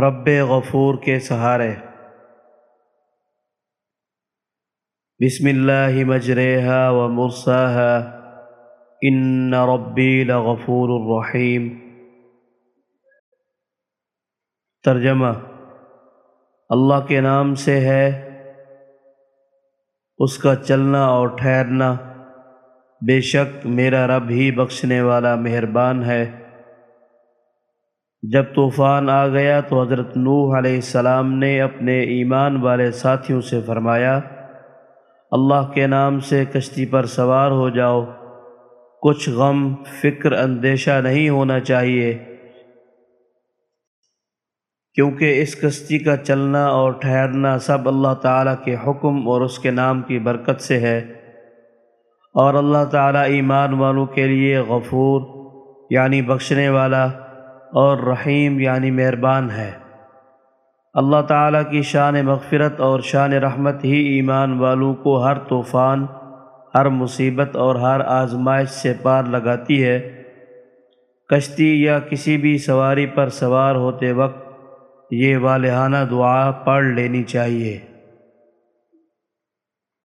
رب غفور کے سہارے۔ بسم اللہ مجرحا و مرساہا۔ ان ربی لغفور الرحیم۔ ترجمہ اللہ کے نام سے ہے۔ اس کا چلنا اور ٹھہرنا بے شک میرا رب ہی بخشنے والا مہربان ہے۔ جب طوفان آ گیا تو حضرت نوح علیہ السلام نے اپنے ایمان والے ساتھیوں سے فرمایا، اللہ کے نام سے کشتی پر سوار ہو جاؤ۔ کچھ غم، فکر، اندیشہ نہیں ہونا چاہیے۔ کیونکہ اس کشتی کا چلنا اور ٹھہرنا سب اللہ تعالیٰ کے حکم اور اس کے نام کی برکت سے ہے۔ اور اللہ تعالیٰ ایمان والوں کے لیے غفور یعنی بخشنے والا اور رحیم یعنی مہربان ہے۔ اللہ تعالیٰ کی شان مغفرت اور شان رحمت ہی ایمان والوں کو ہر طوفان، ہر مصیبت اور ہر آزمائش سے پار لگاتی ہے۔ کشتی یا کسی بھی سواری پر سوار ہوتے وقت یہ والہانہ دعا پڑھ لینی چاہیے۔